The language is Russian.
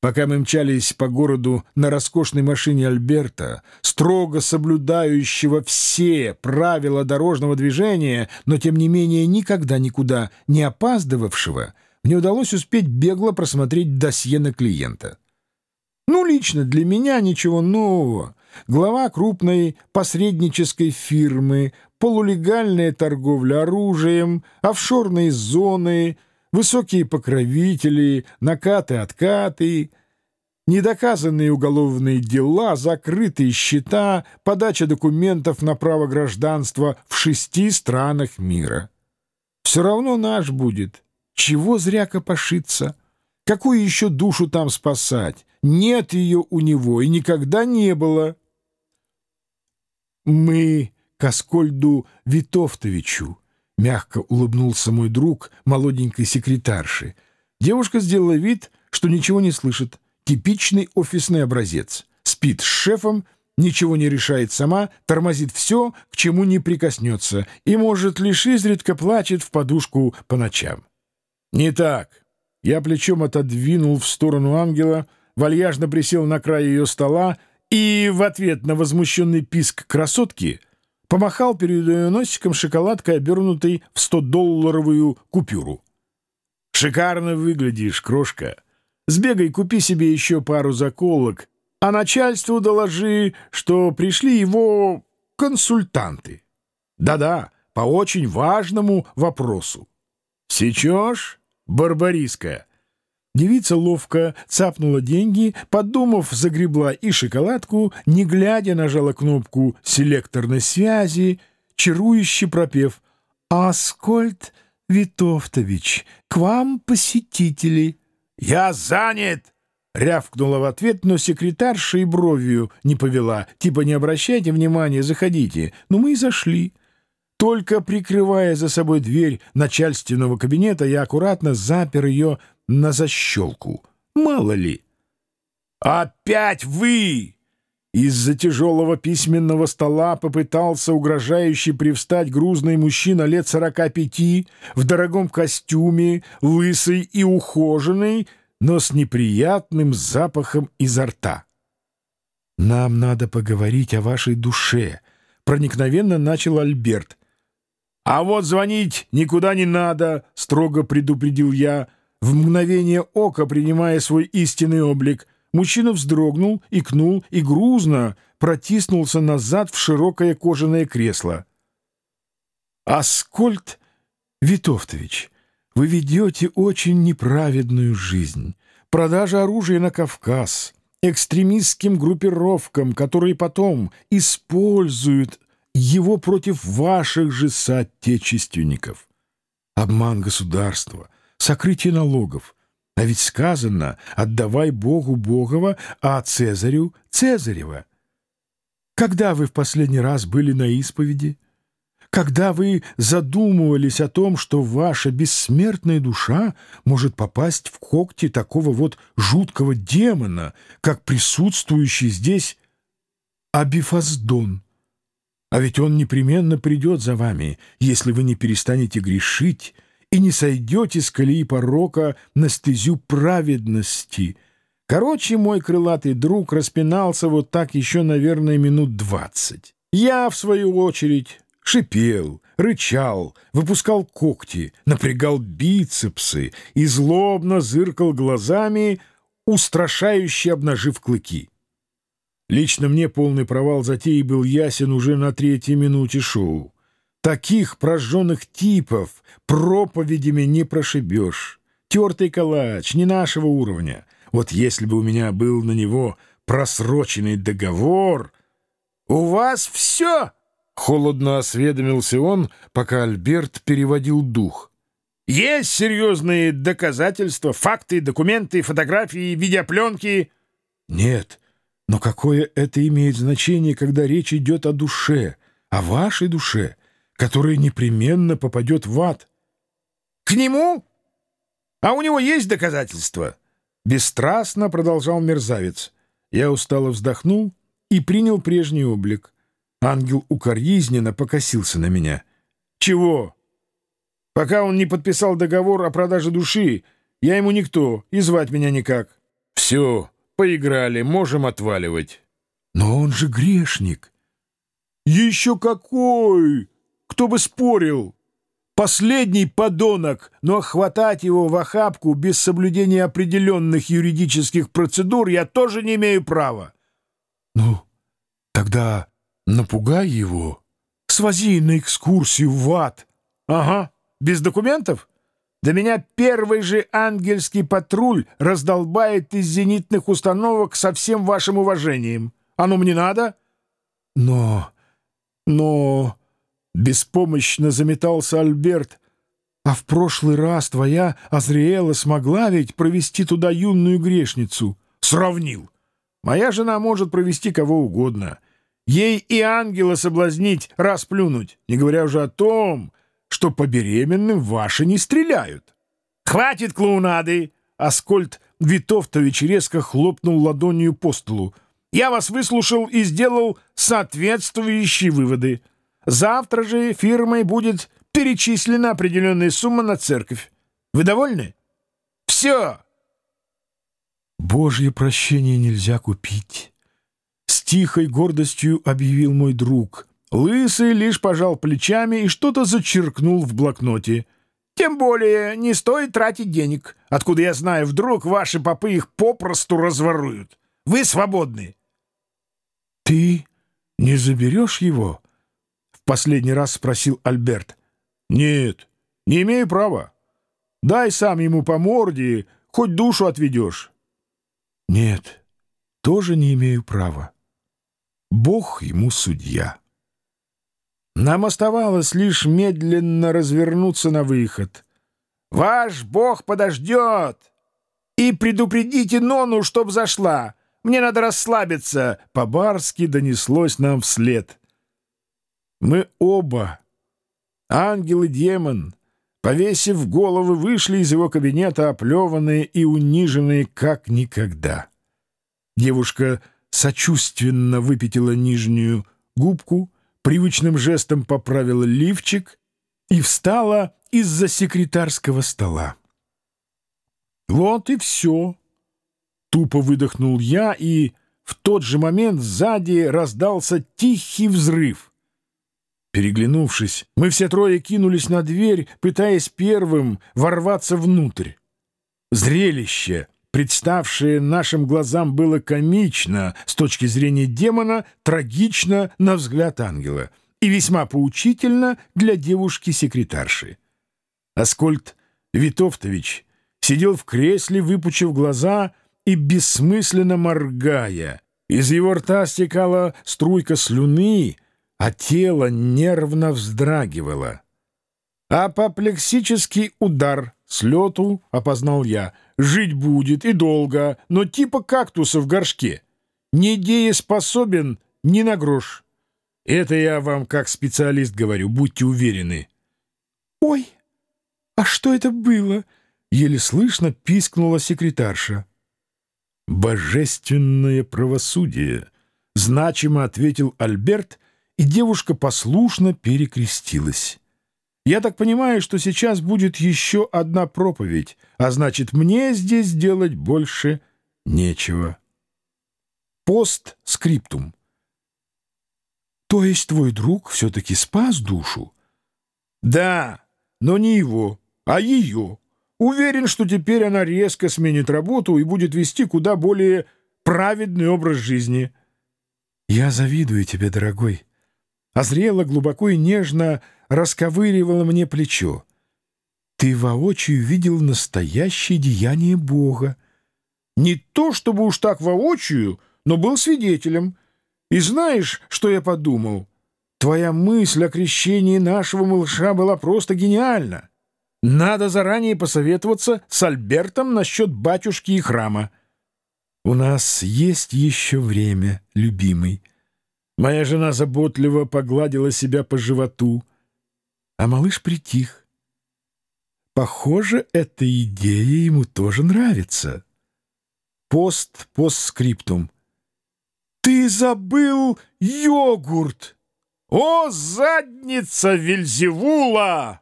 Пока мы мчались по городу на роскошной машине Альберта, строго соблюдающего все правила дорожного движения, но тем не менее никогда никуда не опаздывавшего, мне удалось успеть бегло просмотреть досье на клиента. Ну, лично для меня ничего нового. Глава крупной посреднической фирмы, полулегальная торговля оружием, офшорные зоны — высокие покровители, накаты-откаты, недоказанные уголовные дела, закрытые счета, подача документов на право гражданства в шести странах мира. Все равно наш будет. Чего зря копошиться? Какую еще душу там спасать? Нет ее у него и никогда не было. Мы к Аскольду Витовтовичу Мягко улыбнулся мой друг молоденькой секретарши. Девушка сделала вид, что ничего не слышит. Типичный офисный образец. Спит с шефом, ничего не решает сама, тормозит все, к чему не прикоснется, и, может, лишь изредка плачет в подушку по ночам. Не так. Я плечом отодвинул в сторону ангела, вальяжно присел на край ее стола и в ответ на возмущенный писк красотки — помахал перед носиком шоколадкой, обернутой в 100-долларовую купюру. «Шикарно выглядишь, крошка. Сбегай, купи себе еще пару заколок, а начальству доложи, что пришли его консультанты. Да-да, по очень важному вопросу. Сечешь, Барбариска?» Девица ловко цапнула деньги, подумав, загребла и шоколадку, не глядя нажала кнопку селекторной связи, чарующе пропев «Аскольд Витовтович, к вам посетители». «Я занят!» — рявкнула в ответ, но секретарша и бровью не повела. Типа не обращайте внимания, заходите. Но мы и зашли. Только прикрывая за собой дверь начальственного кабинета, я аккуратно запер ее на защелку. Мало ли. «Опять вы!» Из-за тяжелого письменного стола попытался угрожающе привстать грузный мужчина лет сорока пяти, в дорогом костюме, лысый и ухоженный, но с неприятным запахом изо рта. «Нам надо поговорить о вашей душе», — проникновенно начал Альберт. «А вот звонить никуда не надо», — строго предупредил я, — в мгновение ока, принимая свой истинный облик, мужчина вздрогнул, икнул и грузно протиснулся назад в широкое кожаное кресло. «Аскольд Витовтович, вы ведете очень неправедную жизнь. Продажа оружия на Кавказ, экстремистским группировкам, которые потом используют его против ваших же соотечественников. Обман государства — сокрытие налогов. А ведь сказано «отдавай Богу Богова, а Цезарю Цезарева». Когда вы в последний раз были на исповеди? Когда вы задумывались о том, что ваша бессмертная душа может попасть в когти такого вот жуткого демона, как присутствующий здесь Абифаздон? А ведь он непременно придет за вами, если вы не перестанете грешить, и не сойдете с колеи порока на стезю праведности. Короче, мой крылатый друг распинался вот так еще, наверное, минут двадцать. Я, в свою очередь, шипел, рычал, выпускал когти, напрягал бицепсы и злобно зыркал глазами, устрашающе обнажив клыки. Лично мне полный провал затеи был ясен уже на третьей минуте шоу. Таких прожженных типов проповедями не прошибешь. Тертый калач, не нашего уровня. Вот если бы у меня был на него просроченный договор... «У вас все!» — холодно осведомился он, пока Альберт переводил дух. «Есть серьезные доказательства, факты, документы, фотографии, видеопленки?» «Нет, но какое это имеет значение, когда речь идет о душе, о вашей душе?» Который непременно попадет в ад. — К нему? А у него есть доказательства? — бесстрастно продолжал мерзавец. Я устало вздохнул и принял прежний облик. Ангел укоризненно покосился на меня. — Чего? Пока он не подписал договор о продаже души, я ему никто, и звать меня никак. Все, поиграли, можем отваливать. Но он же грешник. Еще какой! Кто бы спорил! Последний подонок, но хватать его в охапку без соблюдения определенных юридических процедур я тоже не имею права. Ну, тогда напугай его. Свози на экскурсию в ад. Ага, без документов? Да меня первый же ангельский патруль раздолбает из зенитных установок со всем вашим уважением. Оно мне надо? Но... но... Беспомощно заметался Альберт. А в прошлый раз твоя Азриэла смогла ведь провести туда юную грешницу. Сравнил. Моя жена может провести кого угодно. Ей и ангела соблазнить, расплюнуть, не говоря уже о том, что по беременным ваши не стреляют. «Хватит клоунады!» Аскольд Витовтович резко хлопнул ладонью по столу. «Я вас выслушал и сделал соответствующие выводы. Завтра же фирмой будет перечислена определенная сумма на церковь. Вы довольны? Все!» «Божье прощение нельзя купить», — с тихой гордостью объявил мой друг — Лысый лишь пожал плечами и что-то зачеркнул в блокноте. «Тем более не стоит тратить денег. Откуда я знаю, вдруг ваши попы их попросту разворуют. Вы свободны». «Ты не заберешь его?» — последний раз спросил Альберт. «Нет, не имею права. Дай сам ему по морде, хоть душу отведешь». «Нет, тоже не имею права. Бог ему судья». Нам оставалось лишь медленно развернуться на выход. «Ваш бог подождет! И предупредите Нону, чтоб зашла! Мне надо расслабиться!» По-барски донеслось нам вслед. Мы оба, ангел и демон, повесив головы, вышли из его кабинета, оплеванные и униженные как никогда. Девушка сочувственно выпятила нижнюю губку — привычным жестом поправила лифчик и встала из-за секретарского стола. «Вот и все!» — тупо выдохнул я, и в тот же момент сзади раздался тихий взрыв. Переглянувшись, мы все трое кинулись на дверь, пытаясь первым ворваться внутрь. Зрелище — представшее нашим глазам было комично с точки зрения демона, трагично на взгляд ангела и весьма поучительно для девушки-секретарши. Аскольд Витовтович сидел в кресле, выпучив глаза и бессмысленно моргая. Из его рта стекала струйка слюны, а тело нервно вздрагивало. Апоплексический удар с лету опознал я — Жить будет и долго, но типа кактуса в горшке. Недееспособен ни на грош. Это я вам как специалист говорю, будьте уверены. «Ой, а что это было?» — еле слышно пискнула секретарша. «Божественное правосудие», — значимо ответил Альберт, и девушка послушно перекрестилась. Я так понимаю, что сейчас будет еще одна проповедь, а значит, мне здесь делать больше нечего. Постскриптум. То есть твой друг все-таки спас душу? Да, но не его, а ее. Уверен, что теперь она резко сменит работу и будет вести куда более праведный образ жизни. Я завидую тебе, дорогой. Азрела глубоко и нежно расковыривала мне плечо. Ты воочию видел настоящее деяние Бога. Не то чтобы уж так воочию, но был свидетелем. И знаешь, что я подумал? Твоя мысль о крещении нашего малыша была просто гениальна. Надо заранее посоветоваться с Альбертом насчет батюшки и храма. У нас есть еще время, любимый. Моя жена заботливо погладила себя по животу, а малыш притих. Похоже, эта идея ему тоже нравится. Пост постскриптум. «Ты забыл йогурт!» «О, задница Вельзевула!»